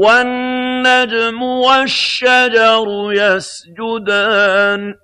وَالنَّجْمُ وَالشَّجَرُ يَسْجُدَانِ